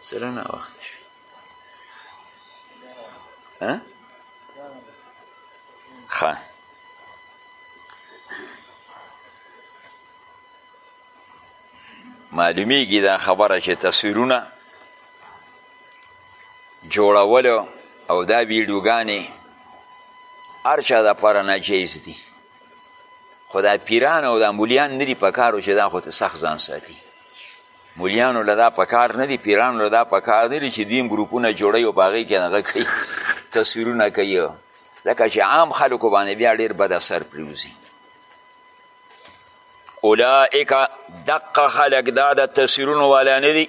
سره نه وخت شي ها ښه معلومیږي دا خبره چې تصویرونه جوړول او دا ویډیوګانې هر چا دپاره ناجایز دي خو دا پیران او دا مولیان نه دي په کارو چې دا خو ته سخت ځان ساتي مولیانو له دا په کار نه دي پیرانو له دا په کار نه دي چې دیم ګروپونه جوړوي او په هغې کې هغه کوي تصویرونه کوي ځکه چې عام خلکو باندې بیا ډېر بد اثر پرېوځي اولئک دقه خلق دا د تفسیرونو والا نه دي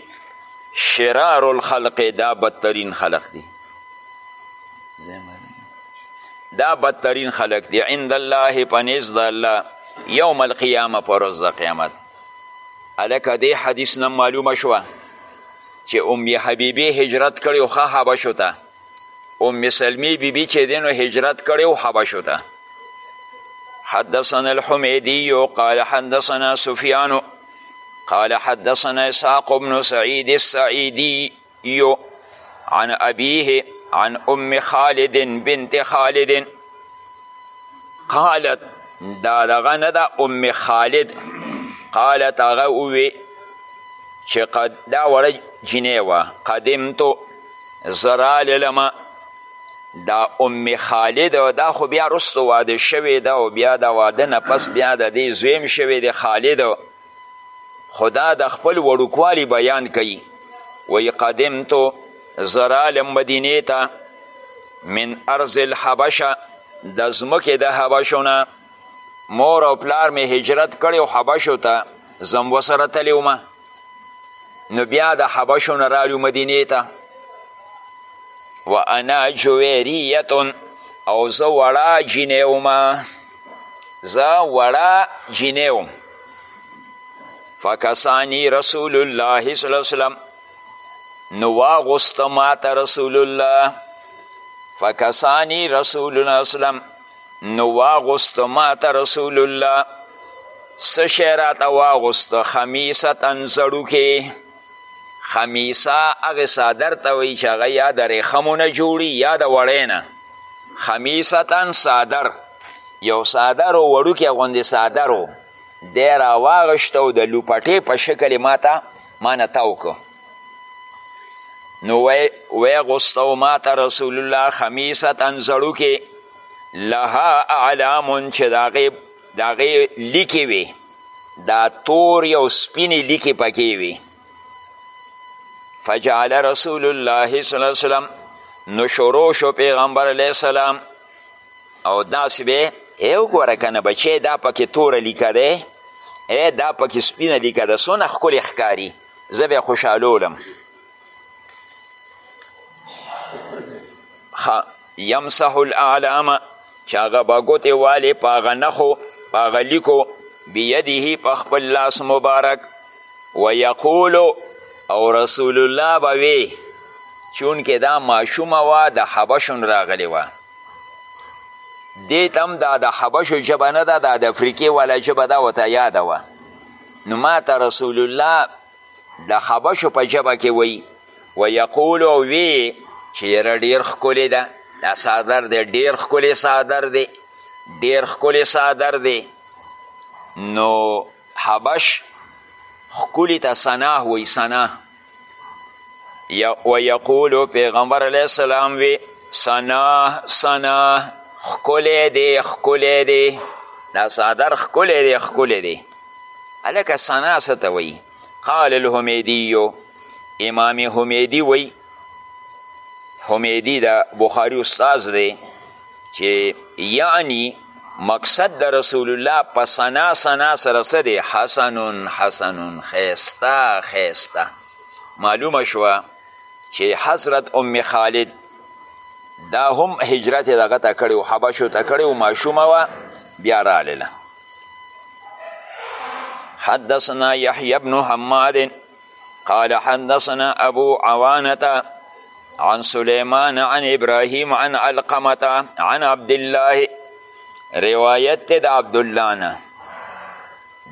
شرار الخلق دا بدترین خلق دي دا بدترین خلق دي عند الله په نزد الله یوم القیامه پر ورځ د قیامت هلکه دې حدیث نه معلومه شوه چې ام حبیبې هجرت کړی خو حبشو ته ام سلمی بی بی چې دینو هجرت کړی و حبشو ته حدثنا الحمیدی قال حدثنا سفیان قال حدثنا اسحاق بن سعید السعیدی عن ابیه عن ام خالد بنت خالد قالت دا دغه نه ده ام خالد قالت هغه ووی چې قد دا وړه جینۍ وه قدمتو زرالی لما دا ام خالد دا خو بیا رستو واده شوی دا او بیا دا واده نه پس بیا د دې زویم شوی دی خالد خدا د خپل وړوکوالي بیان کوي وی قدمتو زرالم مدینې ته من ارض الحبشه د ځمکې د حبشو نه مور او پلار مې هجرت کړی او حبشو ته زم وسره تللی ومه نو بیا د حبشو نه رالو مدینې ته و انا جویریتون او زه وړه جینۍ وم زه وړه جینۍ وم فکسانی رسول الله صلی الله وسلم نو واغوسته ماته رسول الله فکسانی رسول الله وسلم نو واغوست ماته رسول الله څه شی راته واغوست خمیستا زړوکې خمیسه هغې څادر ته وایي چې هغه یا د ریښمو نه جوړي یا د وړی نه خمیستا څادر یو څادر و وړوکی غوندې څادر و دی راواغشت او د لوپټې په شکل یې ماته مانه تاو کړو نو وی غستو ما ته رسول الله خمیستا زړو کې لها اعلام چې داغه داغه لیکي وي دا تور او سپینې لیکي پکې وي فجعل رسول الله صلی الله علیه وسلم نو شروع شو پیغمبر علیه السلام او داسې به ای وګوره کنه بچی دا پکې توره لیکه ده ای دا پکې سپینه لیکه ده څونه ښکلې ښکاري زه به خوشحالولم یمسح الاعلام چې هغه به ګوتې والې په هغه نښو په هغه لیکو بیده په خپل لاس مبارک ویقولو او رسول الله به وی چونکې دا ماشومه وه د حبشون راغلی وه دې ته هم دا د حبشو ژبه نه ده دا د افریقې والا ژبه ده ورته یاده وه نو ما ته رسول الله د خبشو په ژبه کې وایي و یقول او وی چې یاره ډېر ښکلی ده دا څادر دی ډېر ښکلی څادر دی ډېر ښکلی څادر دی نو حبش ښکلي ته سناه وایي سناه و یقولو پیغمبر علیه السلام وی سنا سنا خکلی دی خکلی دی دا صادر خکلی دی خکلی دی هلکه سنا څه ته وایي قال الحمیدیو امام حمیدی وی حمیدی دا بخاری استاز دی چې یعنی مقصد د رسول الله په سنا سنا سره څه دی حسنون حسنون خیسته خیسته معلومه شوه چې حضرت ام خالد دا هم هجرت دغه ته کړی و حبشو ته کړی و ماشومه وه بیا رالله حدثنا يحيى بن حماد قال حدثنا ابو عوانه عن سليمان عن ابراهيم عن علقمه عن عبد الله روایت ته د عبد الله نه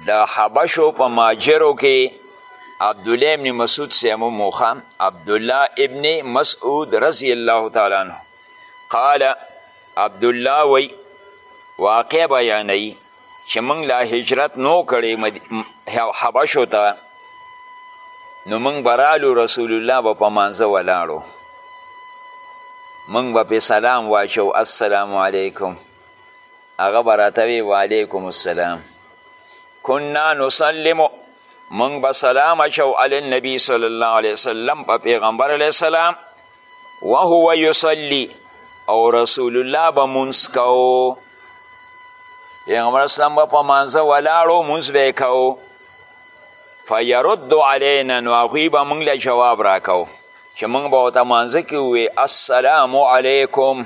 د حبشو په ماجرو کې عبد الله ابن مسعود سیمو موخه عبد الله ابن مسعود رضی الله تعالی عنه قال عبد الله وی واقع بیانوي چې موږ لا هجرت نو کړی حبشو ته نو موږ به رالو رسول الله به په مانځه ولاړو موږ به پې سلام واچو السلام علیکم هغه به راته وی وعلیکم السلام کنا نسلم موږ به سلام اچو علی النبی صلی الله علیه وسلم په پیغمبر علیه السلام وهو یصلی او رسول الله به مونځ کوو پیغمبر اسلام به په مانځه ولاړو مونځ به یې کوو فیرد علینا نو هغوی به مونږ له جواب راکوو چې مونږ به ورته مانځه کې ووې السلام علیکم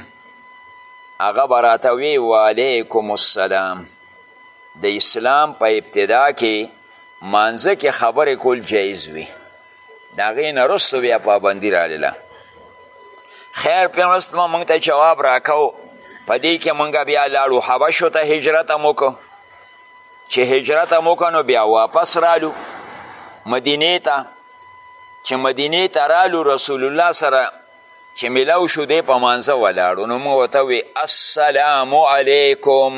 هغه به راته وی وعلیکم السلام د اسلام په ابتدا کې مانځه کې خبرې کول جایز وي د هغې نه وروسته بیا پابندي راغله خیر پیغمبر مو موږ ته جواب راکو په دې کې موږ بیا لاړو حبشو ته هجرت هم وکړو چې هجرت هم وکړو نو بیا واپس رالو مدینې ته چې مدینې ته رالو رسول الله سره چې ملاو شو دی په مانځه ولاړو نو موږ ورته وی السلام علیکم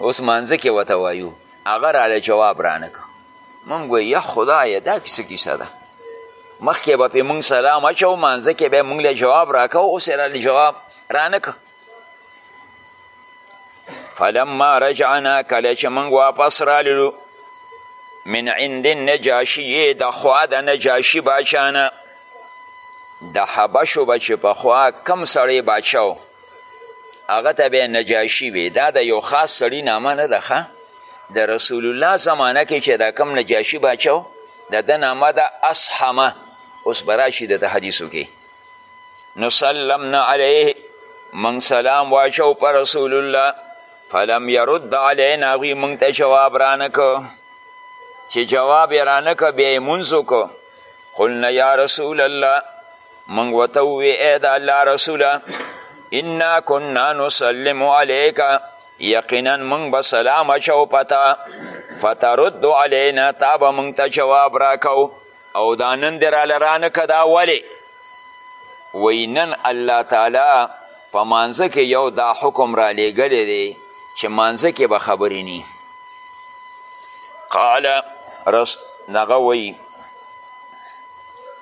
اوس مانځه کې ورته وایو هغه راله جواب رانه که مونږ وی یا خدایه دا پې څه کیسه ده مخکې به پې مونږ سلام اچو مانځه کې به مونږ له جواب راکه اوس یې راله جواب رانه که فلما رجعنا کله چې مونږ واپس راللو من عند النجاشي د خوا د نجاشي باچانه د حبشو به چې پخوا کم سړی باچا هغه ته به نجاشي وي دا د یو خاص سړي نامه نه ده ښه د رسول الله زمانه کې چې دا کم نجاشي باچا و د ده نامه ده اصحمه اوس به راشي دته حدیثو کې نو سلمنا علیه من سلام واچو پر رسول الله فلم يرد علينا غي مونږ ته جواب رانکو چې جواب یې رانکو بیا یې مونځ وکړو قلنا یا رسول الله موږ ورته ووې ای د الله رسوله انا کنا نسلم علیک یقینا موږ به سلام اچو پته فترد علینا تا به موږ ته جواب راکو او دا نن دې راله رانه که دا ولې وی نن الله تعالی په مانځه کې یو دا حکم را لیږلی دی چې مانځه کې به خبرې نی قال رس نغه وی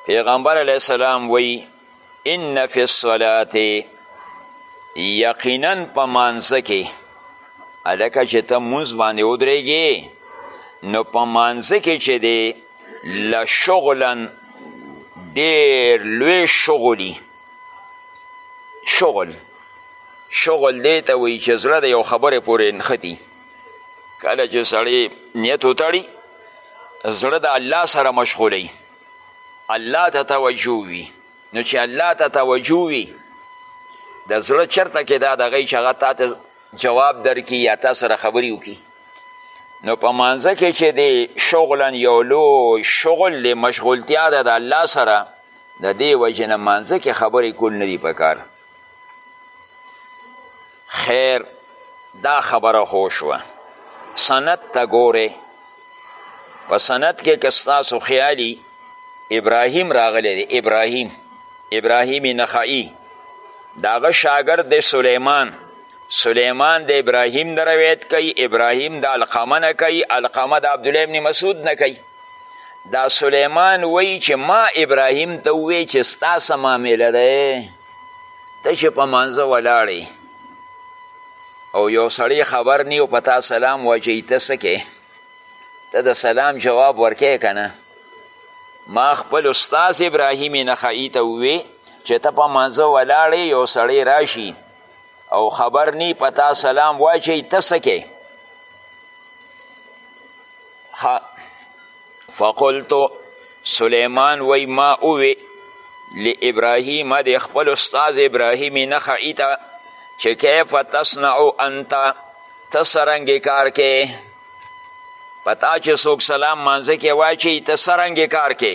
پیغمبر علیه السلام وی ان فی الصلات یقینا په مانځه کې هلکه چې ته مونځ باندې ودرېږې نو په مانځه کې چې دی لشغلا ډیر لوی شغلی شغل شغل دی ته وایي چې زړه د یو خبرې پورې نښتي کله چې سړی نیت وتړي زړه د الله سره مشغولی الله ته توجه وي نو چې الله ته توجه وي د زړه چرته کې دا دغه چې هغه تا ته جواب درکړي یا تا سره خبرې وکړي نو په مانځه کې چې دی شغلا یو لوی شغل دی مشغولتیا ده د الله سره د دې وجې نه مانځه کې خبرې کول نه دي پکار خیر دا خبره خو شوه سند ته ګورې په سند کې که ستاسو خیالي ابراهیم راغلی دی ابراهیم ابراهیم نخعی داغه شاګرد دی سلیمان سلیمان د ابراهیم نه روایت کوي ابراهیم د القمه نه کوي القمه د عبدالله ابن مسعود نه کوي دا سلیمان وایي چې ما ابراهیم ته ووی چې ستا څه معامله دی ته چې په مانځه ولاړې او یو سړی خبر نی او په تا سلام واچوي ته څه کې ته د سلام جواب ورکې که نه ما خپل استاذ ابراهیمې نخعي ته ووی چې ته په مانځه ولاړې یو سړی راشي او خبر نی په تا سلام واچوي ته څه کې فقلتو سلیمان وی ما اووی لابراهیم د خپل استاد ابراهیم نخه ایتا چې کیف تصنع انت ته سرنګې کار کې پتا چې څوک سلام مانځه کې واچي ته سرنګې کار کې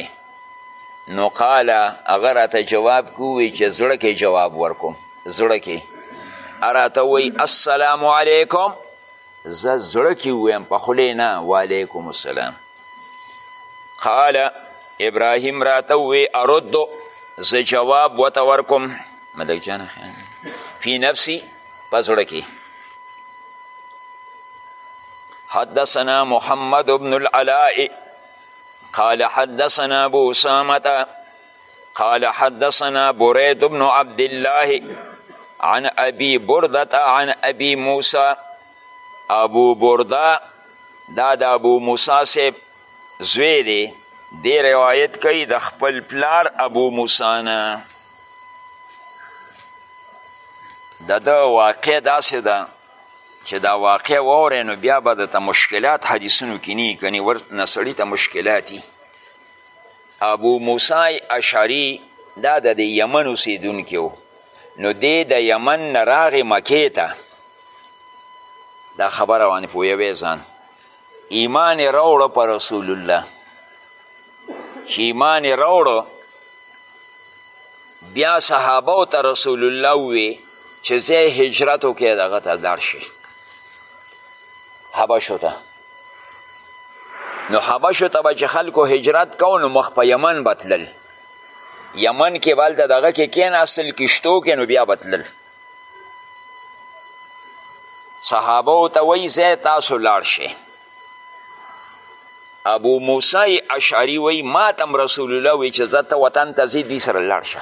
نو قال هغه راته جواب کې ووی چې زړه کې جواب ورکوم زړه کې راته وی السلام علیکم زه زړه کې ویم په خولې نه وعلیکم السلام قال ابراهیم راته وی اردو زه جواب وته ورکوم ملک جان فی نفسی په زړه کې حدثنا محمد بن العلاء قال حدثنا ابو اسامه قال حدثنا بريد بن عبد الله عن ابي برده عن ابي موسى ابو برده دا د ابو موسی صاحب زوی دی دی روایت کوي د خپل پلار ابو موسی نه د ده واقع داسې ده چې دا واقع وورې نو بیا به د ته مشکلات حدیثونو کې نه کني ورنه سړي ته مشکلات ابو موسی اشعری دا د یمن اوسېدونکی و نو دی د یمن نه راغې مکې ته دا خبره باندې پوهوی ځان ایمان یې راوړو په رسول الله چې ایمان یې راوړو بیا صحابه ته رسول الله ووی چې زه هجرت وکړې دغه ته لاړ شي حبشو ته نو حبشو ته به چې خلکو هجرت کو نو مخ په یمن به تلل یمن کې به هلته دغه کې کېناستل کشتو کې نو بیا به تلل صحابه ته وایي ځای تاسو لاړ شئ ابو موسی اشعری وایي ما ته هم رسول الله وایي چې زه ته وطن ته ځي دوی سره لاړ شه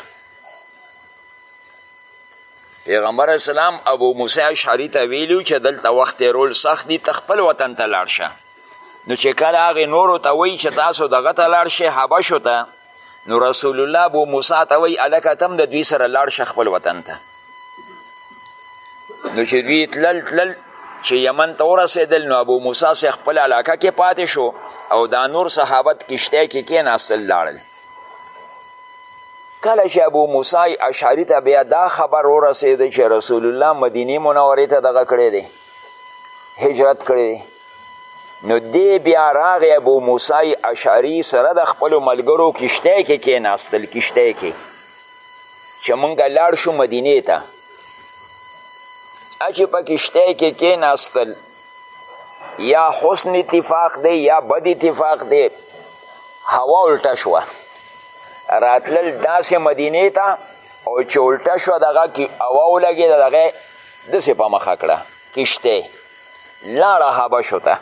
پیغمبر اسلام ابو موسی اشعری ته ویلي چې دلته وخت تېرول سخت دي ته خپل وطن ته لاړ شه نو چې کله هغې نورو ته وایي چې تاسو دغه ته لاړ شئ حبشو ته نو رسول الله ابو موسی ته وایي هلکه ته د دوی سره لاړ شه خپل وطن ته نو چې دوی تلل تلل چې یمن ته ورسېدل نو ابو موسی سه خپل علاقه کې پاتې شو او دا نور صحابت کشتی کې کېناستل لاړل کله چې ابو موسی اشعري ته بیا دا خبر ورسېده چې رسول الله مدینې منورې ته دغه کړی دی هجرت کړی دی نو دی بیا راغی ابو موسی اشعري سره د خپلو ملګرو کشتی کې کېناستل کشتی کې چې مونږ لاړ شو مدینې ته چې په کشتی کې کېناستل یا حسن اتفاق دی یا بد اتفاق دی هوا الټه شوه راتلل داسې مدینې ته او چې الټه شوه دغه کې هوا ولګېده دغه داسې په مخه کړه کشته لاړه حبشو ته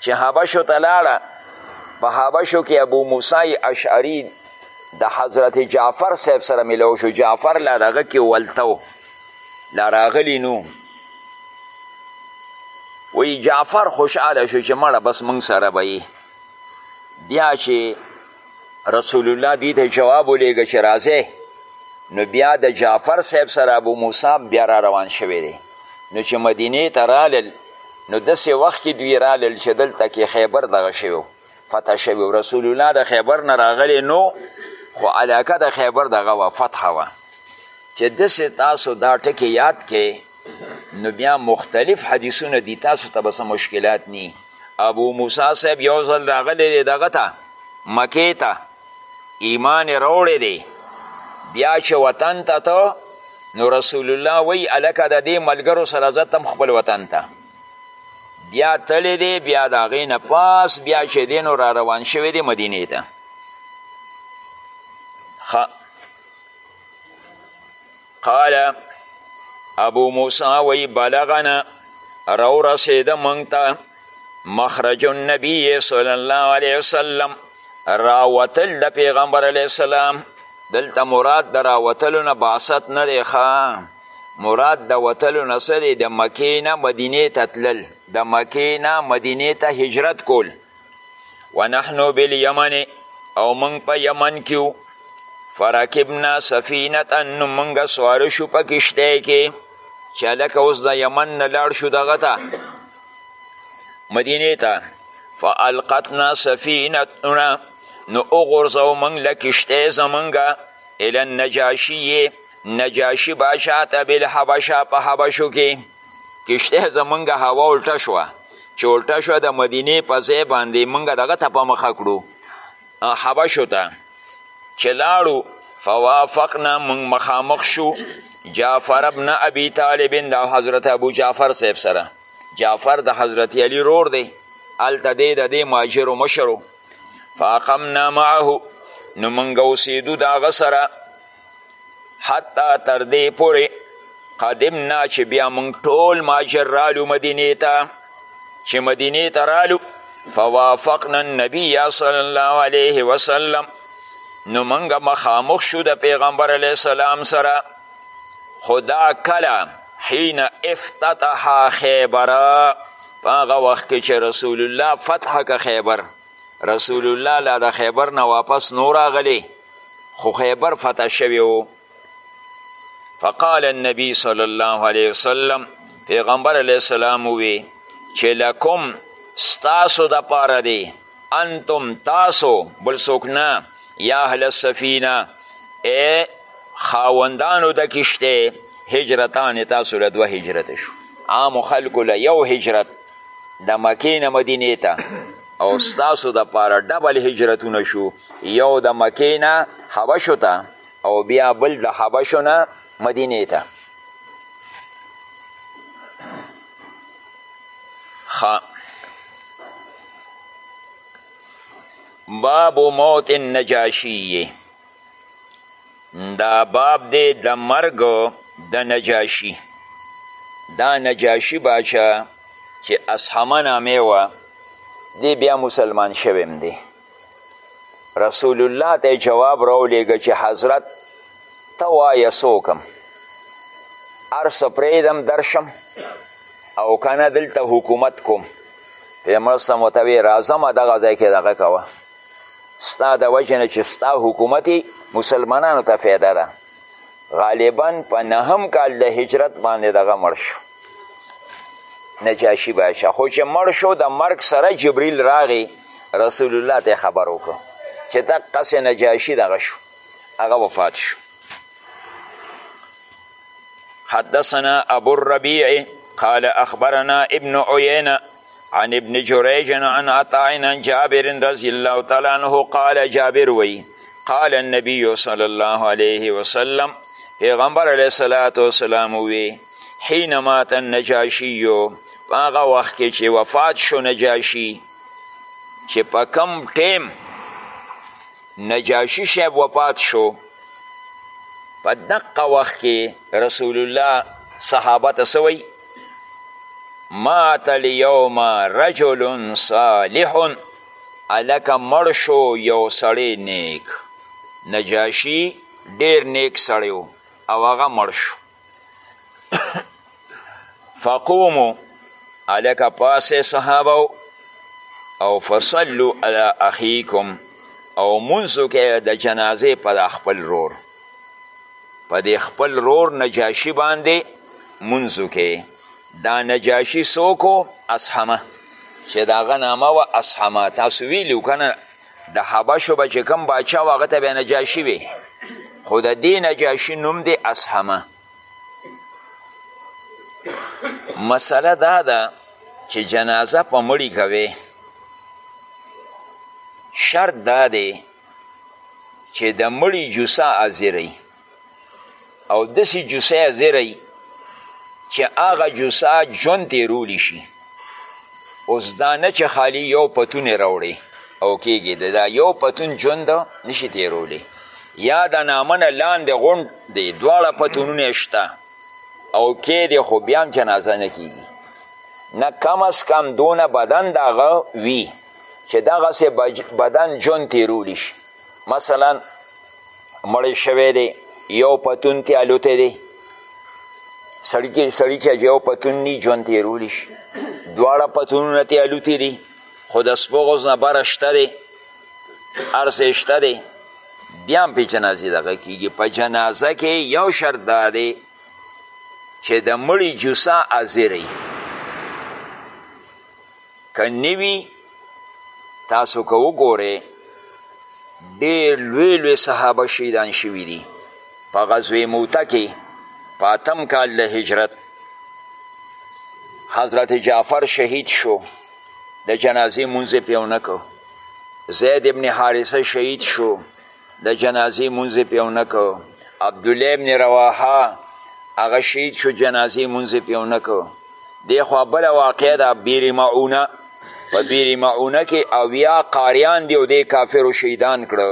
چې حبشو ته لاړه په حبشو کې ابو موسی اشعری د حضرت جعفر صاحب سره ملو شو جعفر لا دغه کې ولته و لا راغلی نو وی جعفر خوشحاله شو چې مړه بس موږ سره به بیا چې رسول الله دوی ته جواب ولیږه چې راځئ نو بیا د جعفر صاحب سره ابو موسی بیا را روان شوی دی نو چې مدینې ته رالل نو داسې وخت کې دوی رالل چې دلته کې خیبر دغه شوی فتح شوی رسول الله د خیبر نه راغلی نو خو علاقه د خیبر دغه وه فتح وه چې داسې تاسو دا ټکې یاد کې نو بیا مختلف حدیثونه دي تاسو ته به څه مشکلات نی ابو موسی صاحب یو ځل راغلی دی دغه ته مکې ته ایمان یې راوړی دی بیا چې وطن ته ته نو رسول الله وی الکه د دې ملګرو سره زه تم خپل وطن ته بیا تللی دی بیا د هغې نه پاس بیا چې دی نو را روان شوی دی مدینې ته قال ابو موسی وی بلغنا رو رسید منگتا مخرج النبی صلی الله علیه وسلم راوتل د پیغمبر علیه السلام دلته مراد د راوتلو نه باست نه دی مراد د وتلو نه څه دی د مکې نه مدینې ته تلل د مکې نه مدینې ته هجرت کول ونحن بالیمن او موږ په یمن کې فرکبنا سفینه نو موږ سواره شو په کښتی کې چې هلکه اوس د یمن نه لاړ شو دغه ته مدینې ته فالقتنا سفینتنا نو وغورځو موږ له کښتی زموږ الی النجاشي نجاشي باچا ته بالحبشه په حبشو کې کشته زمونږ هوا الټه شوه چې الټه شوه د مدینې په ځای باندې مونږ دغه ته په مخه کړو حبشو ته چې لاړو فوافقنا مونږ مخامخ شو جعفر ابن ابي طالب د حضرت ابو جعفر صاحب سره جعفر د حضرت علی رور دی هلته دی د دې مهاجرو مشرو فاقمنا معه نو مونږ اوسېدو د هغه سره حتی تر دې پورې قدمنا چې بیا موږ ټول ماجر رالو مدینې ته چې مدینې ته رالو فوافقنا النبی صلی الله علیه وسلم نو موږ مخامخ شو د پیغمبر علیه السلام سره خدا کله حین افتتح خیبره په هغه وخت کې چې رسول الله فتح که خیبر رسول الله لا د خیبر نه واپس نو راغلی خو خیبر فتح شوی و فقال النبی صلی الله علیه وسلم پیغمبر علیه السلام وی چې لکم ستاسو د پاره دی انتم تاسو بل څوک نه یا اهل السفینه ای خاوندانو د کشته هجرتان تاسو له دوه هجرت شو عام خلکو له یو هجرت د مکې نه مدینې ته او ستاسو د پاره ډبل هجرتونه شو یو د مکې نه حبشو ته او بیا بل د حبشو نه مدینې ته باب موت النجاشی دا باب دی د مرګ د نجاشي دا نجاشي باچا چې اصحمه نامې وه دی بیا مسلمان شویم دی رسول الله ته جواب راولیږه چې حضرت ته وایه څوکم هر څه پرېږدم درشم او که نه دلته حکومت کوم پیغمبر صم ورته ویې راځمه دغه ځای کې دغه کوه ستا د وجه نه چې ستا حکومت مسلمانانو ته فایده ده غالبا په نهم کال د هجرت باندې دغه مړ شو نجاشي بادشاه خو چې مړ شو د مرګ سره جبریل راغی رسول الله ته خبر وکړو چې دقسې نجاشي دغه شو هغه وفات شو حدثنا ابو الربيع قال اخبرنا ابن عيينه عن ابن جريج عن عطاء عن جابر رضي الله تعالى عنه قال جابر وي قال النبي صلى الله عليه وسلم پیغمبر علیه الصلاة والسلام وی حين مات النجاشی په هغه وخت کې چې وفات شو نجاشی چې په کم ټیم نجاشی شیب وفات شو په دقه وخت کې رسول الله صحابه ته سوی مات اليوم رجل صالح الکه مړ شو یو سړی نیک نجاشی ډیر نیک سړی او هغه مړ شو فقومو الکه پاسه صحابه او فصلو علی اخیکم او منځو کې د جنازې په خپل رور په دې خپل رور نجاشي باندې مونځ وکړي دا نجاشي څوک اصحمه چې د هغه نامه وه اصحمه تاسو ویلي که نه د حبشو به چې کوم باچا و هغه ته به نجاشي وي خو د دې نجاشي نوم دی اصحمه مسله دا ده چې جنازه په مړی کوي شرط دا دی چې د مړي جوسه ازیري او داسې جوسه ازیري چې هغه جوسه ژوند تیرولی شي اوس دا نه چې خالی یو پتون یې راوړي او کیږي د دا یو پتون ژوند نشي تیرولی یا د نامنه لاندې غونډ دی دواړه پتونونه شته او کې دی خو بیا هم جنازه نه کیږي نه کم از کم دونه بدن دغه وي چې دغسې بدن جون تیرولی شي مثلا مړی شوی دی یو پتون کې الوتی دی سړی کې سړی چې یو پتون نی جون تیرولی شي دواړه پتونونه تې الوتی دي خو د سپوغز نه بره شته دی هرڅه شته دی بیا هم پې جنازې دغه کیږي په جنازه کې یو شرط دا دی چې د مړي جوسه حاضره که نوي تاسو که وګورئ ډېر لوی لوی صحابه شهیدان شوي دي په غزوې موته کې په اتم کال د هجرت حضرت جعفر شهید شو د جنازې مونځ یې پرې ونه زید ابن حارثه شهید شو د جنازې مونځ یې پرې ونه کو عبدالله ابن رواحه هغه شهید شو جنازې مونځ یې پرې ونه کو دېخوا بله واقع ده بیر معونه په بیر معونه کې اویا قاریان دی او دې کافرو شهیدان کړه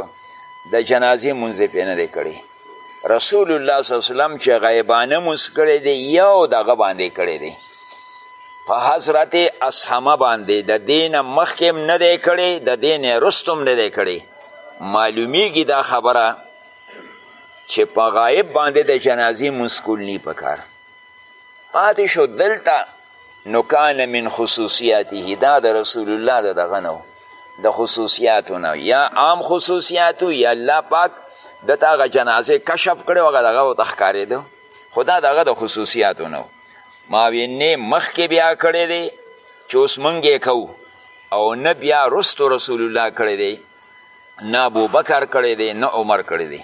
د جنازې مونځ یې پرې نه دی کړی رسول الله صلی الله علیه وسلم چې غیبانه مونځ کړی دی یو دغه باندې کړی دی په حضرت اسحمه باندې د دین مخکې نه دی کړی د دین رستم نه دی کړی معلومیږي دا خبره چې په غایب باندې د جنازې مونځ کول نی پکار پاتې شو دلته نو کان من خصوصیاته دا د رسول الله د دغه نه د خصوصیاتو نه یا عام خصوصیاتو یا الله پاک د تا هغه جنازه کشف کړی هغه دغه ورته ښکارېده خو دا دغه د خصوصیاتو نه ما وینې مخکې بیا کړی دی چې اوس مونږ یې کوو او نه بیا رستو رسول الله کړی دی نه ابوبکر کړی دی نه عمر کړی دی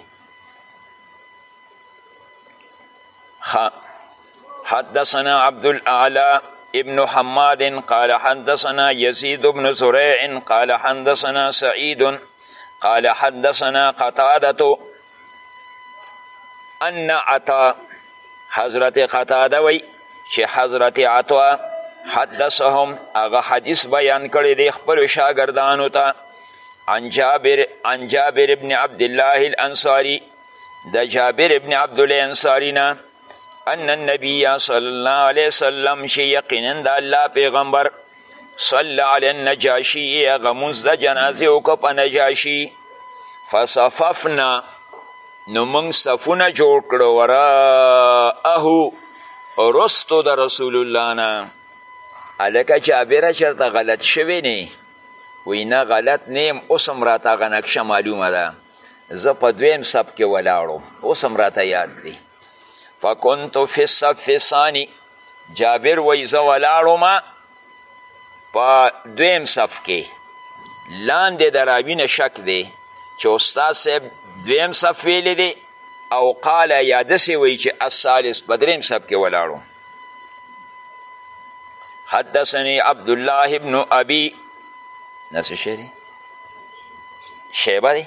حدثنا عبد الاعلى ابن حماد قال حدثنا يزيد بن زريع قال حدثنا سعيد قال حدثنا قتاده ان عطا حضرت قتاده وی چې حضرت عطا حدثهم هغه حدیث بیان کړی دی خپلو شاګردانو ته عن جابر عن جابر ابن عبد الله الانصاری د جابر ابن عبد الله انصاری نه ان النبی صلی الله علیه وسلم چې یقینا د الله پیغمبر صلی علی النجاشی هغه مونځ د جنازې وکړه په نجاشي فصففنا نو مونږ صفونه جوړ کړو وراءه رستو د رسول الله نه هلکه جابره چېرته غلط شوی نه وی نه غلط نه یم اوس هم راته هغه نقشه معلومه ده زه په دویم صف کې ولاړم اوس هم راته یاد دی فکنتو فی الصف ثاني جابر وایي زه ولاړم په دویم صف کې لاندې د راوي نه شک دی چې استاد صاحب دویم صف ویلی دی او قال یا داسې وایي چې الثالث په دریم صف کې ولاړم حدثني عبد الله ابن ابي نفس شری شیبه دی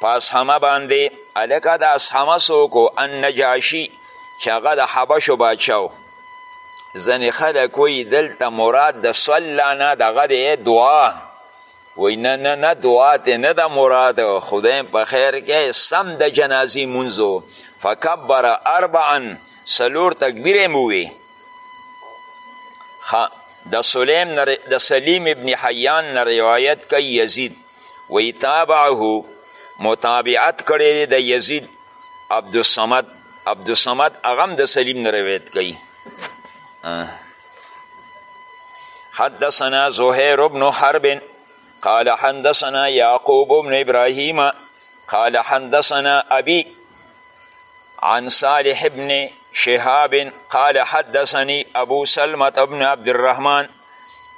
په اسهمه باندې هلکه د اسهمه څوک و النجاشي چې هغه د حبشو بادشاه و ځینې خلک وایي دلته مراد د صلا نه دغه دی دعا وایي نه نه نه دعا تې نه ده مراد خدای په خیر کې سم د جنازې مونځ فکبر اربعا څلور تکبیر یې مووې د سلیم د سلیم ابن حیان نه روایت کوي یزید وی تابعه متابعت کړی دی د یزید عبدالصمد عبدالصمد هغه هم د سلیم نه روایت کوي حدثنا زهیر بن حرب قال حدثنا یعقوب بن ابراهیم قال حدثنا ابي عن صالح بن شهاب قال حدثني ابو سلمة بن عبد الرحمن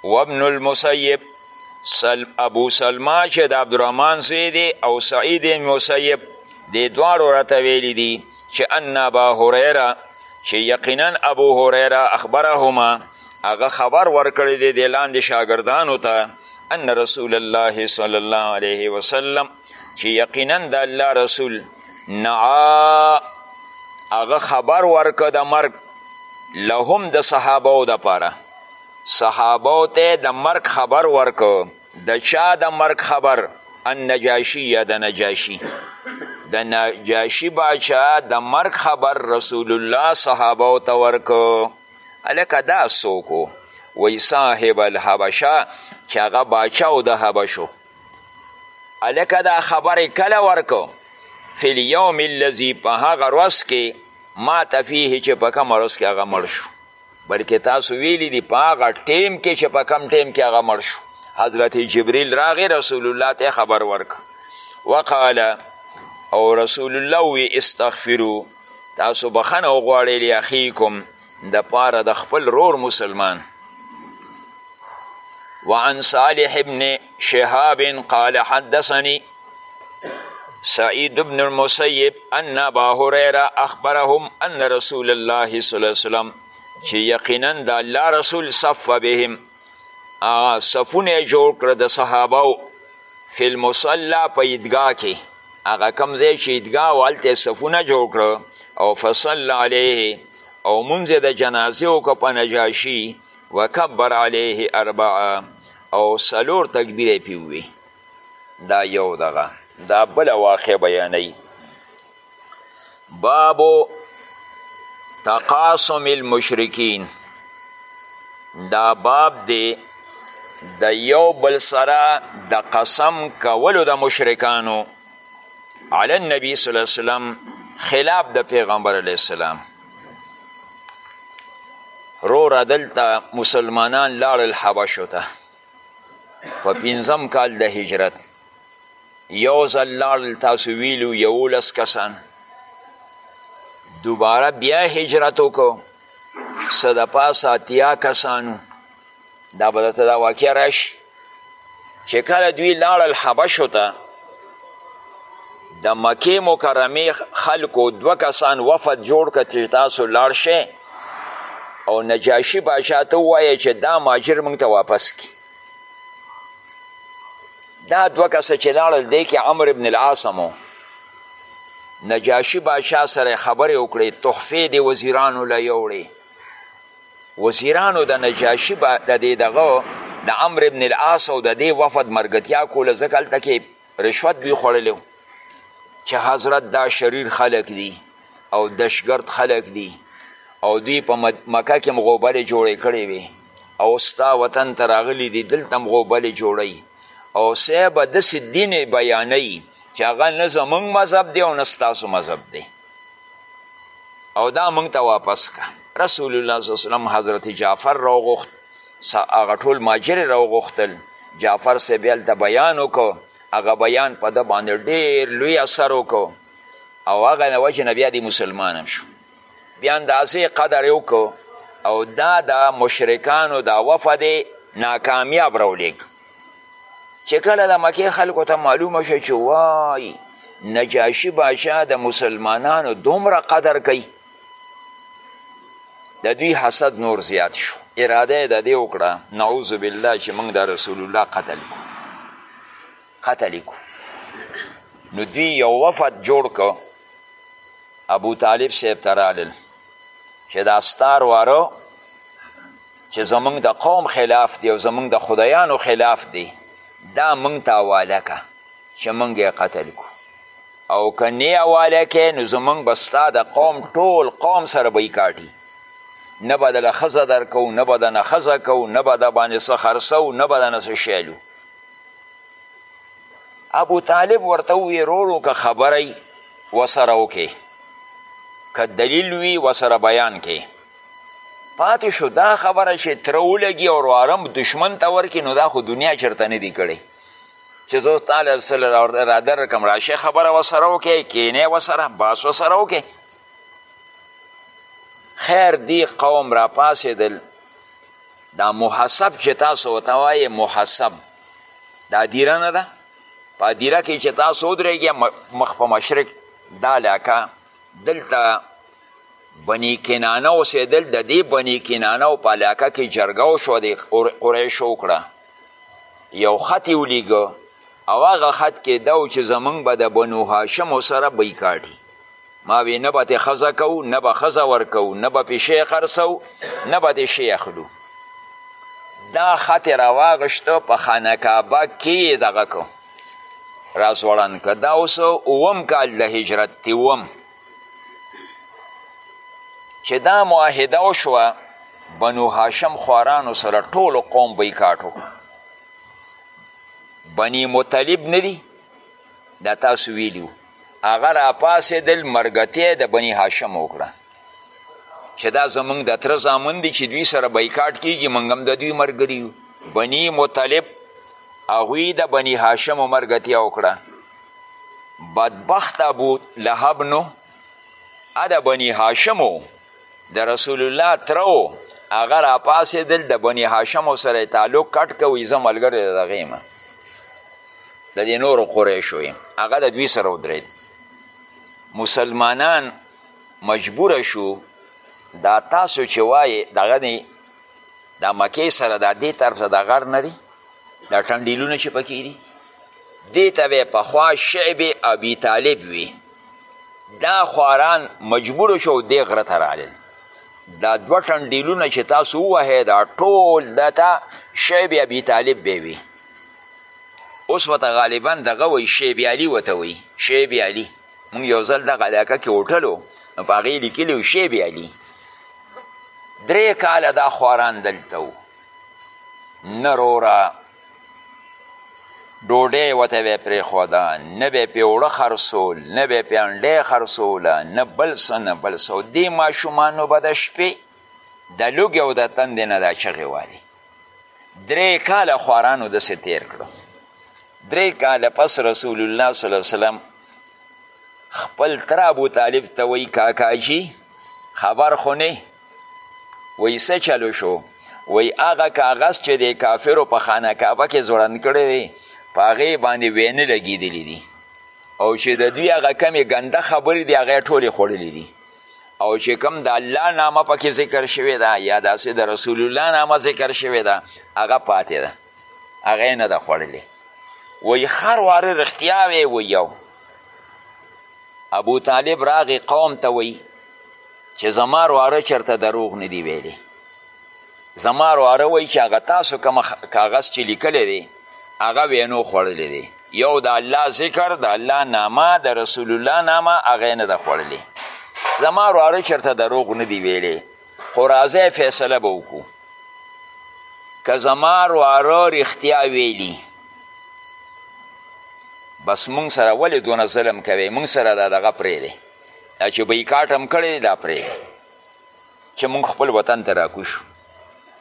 وابن المسیب سل ابو سلما چې د عبدالرحمن زوی دی او سعید مسیب دې دواړو راته ویلي دي چې ان ابا هریره چې یقینا ابو هریره اخبرهما هغه خبر ورکړی دی د لاندې شاګردانو ته ان رسول الله صلی الله علیه وسلم چې یقینا د الله رسول نعا هغه خبر ورکه د مرګ لهم د صحابو د پاره صحابو ته د مرګ خبر ورکه د چا د مرګ خبر النجاشی یا د نجاشی د نجاشی باچا د مرګ خبر رسول الله صحابه او ته ورکو هلکه دا څوک وی صاحب الحبشه چې هغه باچا او د حبشو هلکه دا خبر کله ورکو فی الیوم الذی په هغه ورځ کې ما ته فیه چې په کومه ورځ کې هغه مړ شو بلکې تاسو ویلی دي په هغه ټیم کې چې په کم ټیم کې هغه مړ شو حضرت جبریل راغی رسول الله ته خبر ورک وقال او رسول الله وی استغفرو تاسو بخنه وغواړئ لاخیکم دپاره د خپل رور مسلمان وعن صالح بن شهاب قال حدثني سعيد بن المسيب ان ابا هريره اخبرهم ان رسول الله صلى الله عليه وسلم چې یقینا د الله رسول صف بهم هغه صفونه یې جوړ کړه د صحابهو فی المصلا په عیدګاه کې هغه کوم ځای چې عیدګاه و هلته یې صفونه جوړ کړه او فصل علیه او مونځ یې د جنازې وکړه په نجاشي وکبر علیه اربعه او څلور تکبیر یې پې دا یو دغه دا بله واقع بیانوي باب تقاسم المشرکین دا باب دی د یو بل سره د قسم کولو د مشرکانو علی النبی صلی الله علیه وسلم خلاف د پیغمبر علیه السلام روره دلته مسلمانان لاړل حبشو ته په پنځم کال د هجرت یو ځل لاړل تاسو ویلو یولس کسان دوباره بیا هجرت وکړو څه د پاسه اتیا کسانو دا به درته دا واقع راشي چې کله دوی لاړل حبشو ته د مکې مکرمې خلکو دوه کسان وفد جوړ کړه چې تاسو لاړ شئ او نجاشي باچا ته ووایه چې دا ماجر موږ ته واپس کړي دا دوه کسه چې لاړل دی کې عمر ابن العاص هم نجاشي بادشاه سره خبرې وکړې تحفې د وزیرانو له یوړې وزیرانو د نجاشي د دې دغه د عمر ابن العاص او د دې وفد مرګتیا کوله ځکه هلته کې رشوت دی خوړلی چې حضرت دا شریر خلک دي او دشګرد خلک دي او دوی په مکه کې مغوبلې جوړې کړې وي او ستا وطن ته راغلي دي دلته مغوبلې جوړی او صاحب داسې دین بیانوي چې هغه نه زمونږ مذهب دی او نه ستاسو مذهب دی او دا مونږ ته واپس که رسول الله صلی الله علیه وسلم حضرت جعفر راوغوښت هغه ټول ماجر یې راوغوښتل جعفر صاحب یې هلته بیان وکړو هغه بیان په ده باندې ډېر لوی اثر وکړو او هغه د وجې نه بیا دی مسلمان هم شو د اندازې قدر یې وکړو او دا د مشرکانو دا وفد ناکامیاب راولېږ چې کله د مکې خلکو ته معلومه شو چې وای نجاشي باچا د مسلمانانو دومره قدر کوي د دوی حسد نور زیات شو اراده د دې وکړه نعوذ بالله چې موږ د رسول الله قتل کو قتل کو نو دوی یو وفد جوړ کو ابو طالب صاحب ته رالل چې دا ستار واره چې زمونږ د قوم خلاف دی او زمونږ د خدایانو خلاف دی دا مونږ ته حواله که چې مونږ یې قتل کو او که نیواله کې نو زمونږ به ستا د قوم ټول قوم سره بایکاټي نه به دله ښځه درکوو نه به دنه ښځه کوو نه به د باندې څه خرڅوو نه به دنه څه شیلو ابو طالب ورته ووی رورو که خبره وسره وکې که دلیل وي وسره بیان کې پاتې شو دا خبره چې تره ولګي او روارم دشمن ته ورکړي نو دا خو دنیا چېرته نه دی کړی چې زه تاله سل را درکم راشې خبره وسره وکې کینې وسره باس وسره وکې خیر دی قوم را پاسېدل دا محسب چې تاسو ورته وایې محسب دا دیره نه ده په دیره کې چې تاسو ودرېږئ مخ په مشرق دا علاقه دلته بنی کنانه اوسېدل د دې بنی کنانه او په علاقه کې جرګه وشوه د قریشو وکړه یو خط یې ولیږه او هغه خط کې دا و چې زمونږ به د بنو هاشمو سره بیکاټي ما وی نه به تې ښځه کوو نه به ښځه ورکوو نه به پې شی خرڅوو نه به تې شی اخلو دا خط یې راواغېشته په خانه کعبه کې یې دغه کو راځوړند که دا اوس اووم کال د هجرت دی اووم چې دا معاهده وشوه بنو هاشم خوارانو سره ټولو قوم بایکاټ وکړو بني مطلب نه دي دا تاسو ویلي هغه راپاڅېدل مرګتیا د بني هاشم وکړه چې دا زمونږ د تره زامن دي چې دوی سره بایکاټ کیږي موږ هم د دوی ملګري یو بني مطلب هغوی د بني هاشمو مرګتیا وکړه بدبخت ابو لهب نو د بني هاشم و د رسول الله تره و هغه راپاڅېدل د بني هاشمو سره تعلق کټ کوي زه ملګری د دغه یم د دې نورو قریشو یم هغه د دوی سره ودرېد مسلمانان مجبوره شو دا تاسو چې وایې دغه دی دا مکې سره دا دې طرف ته دا غر نه دی دا ټنډیلونه چې پکې دي دی ته به پخوا شعب ابي طالب وي دا خواران مجبور شو دې غره ته رالل دا دوه ټنډیلونه چې تاسو ووهئ دا ټول دته شعب ابي طالب به وي اوس ورته غالبا دغه وایي شعب علي ورته وایي شعب علي مونږ یو ځل دغه علاقه کې هوټل و نو په هغې لیکلي و شعب علي درې کاله دا خواران دلته و نه روره ډوډۍ ورته به یې پرېښوده نه به یې پې اوړه خرڅول نه به یې پې انډۍ خرڅوله نه بل څه نه بل څه او دې ماشومانو به د شپې د لوږې او د تندې نه دا چغې والي درې کاله خوارانو داسې تېر کړو درې کاله پس رسول الله صلی الله وسلم خپل تر ابو طالب ته وایي کاکاجي خبر خو نه وایي څه چلو شو وایي هغه کاغذ چې د کافرو په خانه کعبه کې ځوړند کړی دی په هغې باندې وینې لګېدلې دي او چې د دوی هغه کمې ګنده خبرې دي هغه یې ټولې خوړلې دي او چې کوم د الله نامه پکې ذکر شوې ده یا داسې د رسول الله نامه ذکر شوې ده هغه پاتې ده هغه یې نه ده خوړلې وایي خر واره رښتیا وی وایي او ابو طالب راغی قوم ته وایي چې زما رواره چرته دروغ نه دی ویلی زما رواره وایي چې هغه تاسو کوم کاغذ چې لیکلی دی هغه وینو خوړلی دی یو د الله ذکر د الله نامه د رسول الله نامه هغه نه ده خوړلې زما رواره چرته دروغ نه دی ویلی خو راځی فیصله به وکړو که زما رواره رښتیا ویلی بس مونږ سره ولې دونه ظلم کوي مونږ سره دا دغه پرېږدی دا چې بایکاټ هم کړی دا پرېږدی چې مونږ خپل وطن ته راکوشو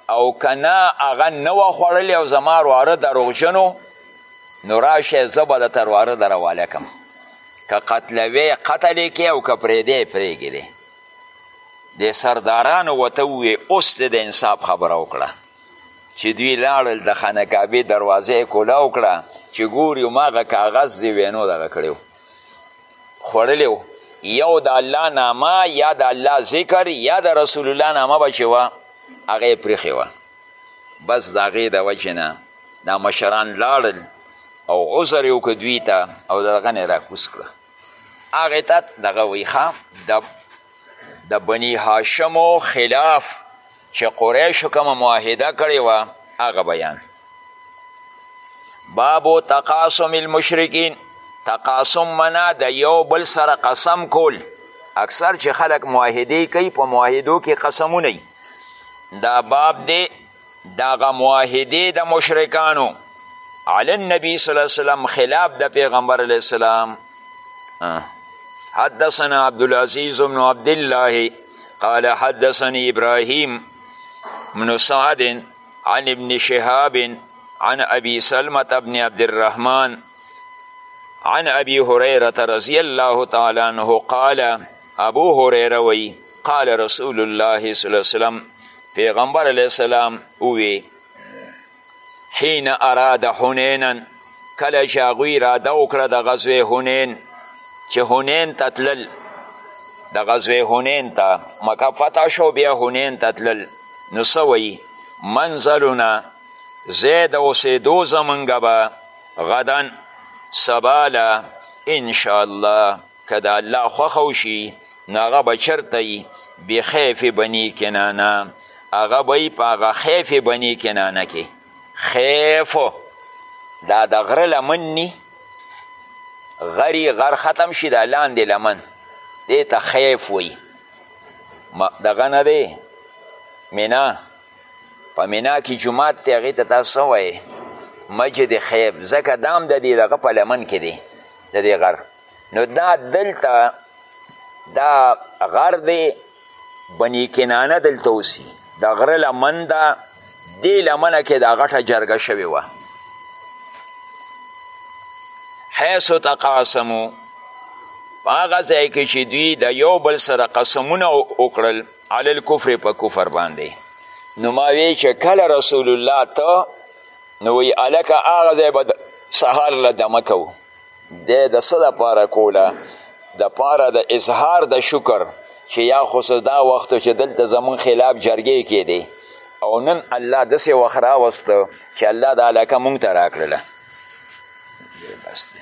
او که نه هغه نه وه خوړلې او زما رواره دروغجنو نو راشه زه به د ترواره در حواله کم که قتلوې قتل یې کې او که پرېږدی یې پرېږدی د سردارانو وته ووی اوس دې د انصاف خبره وکړه چې دوی لاړل د خانه کعبې دروازه یې کولا وکړه چې ګوري هماغه کاغذ دې وینو دغه کړی و خوړلی و یو د الله نامه یا د الله ذکر یا د رسول الله نامه به چې وه هغه یې پرېښې وه بس د هغې د وجې نه دا مشران لاړل او عذر یې وکړه دوی ته او د هغه نه یې راکوز کړه هغې ته دغه وایي ښه د د بني هاشمو خلاف چې قریشو کومه معاهده کړې وه هغه بیان بابو تقاسم المشرکین تقاسم منا د یو بل سره قسم کول اکثر چې خلک معاهدې کوي په معاهدو کې قسمونه دا باب دی دغه معاهدې د مشرکانو علی النبی صلی الله علیه وسلم خلاف د پیغمبر علیه السلام حدثنا عبدالعزیز بن عبدالله قال حدثني ابراهيم بن سعد عن ابن شهاب عن ابي سلمة بن عبد الرحمن عن ابي هريرة رضي الله تعالى عنه قال ابو هريره وي قال رسول الله صلى الله عليه وسلم پیغمبر علیه السلام ووی حین اراد حنینا کله چې هغوی اراده وکړه د غزوې حنین چې حنین ته تلل د غزوې حنین ته مکه فتح شو بیا حنین ته تلل نو څه وایي منزلونه ځای د اوسېدو زمونږ به غدن سباله انشاءالله که د الله خوښه وشي نو هغه به چرته وي بخیف بني کنانه هغه به وي په هغه خیف بني کنانه کې خیف دا د غره لمن ني غری غر ختم شي دا لاندې لمن دې ته خیف وي دغه نه دی مینا په مینا کې جومات دی هغې ته تاسو وایې مسجد خیف ځکه دام د دې دغه په لمن کې دی د دې غر نو دا دلته دا غر دی بنی کنانه دلته اوسي د غره لمن ده دې لمنه کې دا غټه جرګه شوې وه حیث تقاسمو په هغه ځای کې چې دوی د یو بل سره قسمونه وکړل علی الکفر په کفر باندې نو ما وی چې کله رسول الله ته نو وی الکه هغه ځای به سهار له دمه کوو د د څه لپاره کوله دپاره د اظهار د شکر چې یا خو دا وخت چې دلته زمون خلاف جرګې کېدې او نن الله داسې وخت راوسته چې الله دا علاقه مونږ ته راکړله بس دی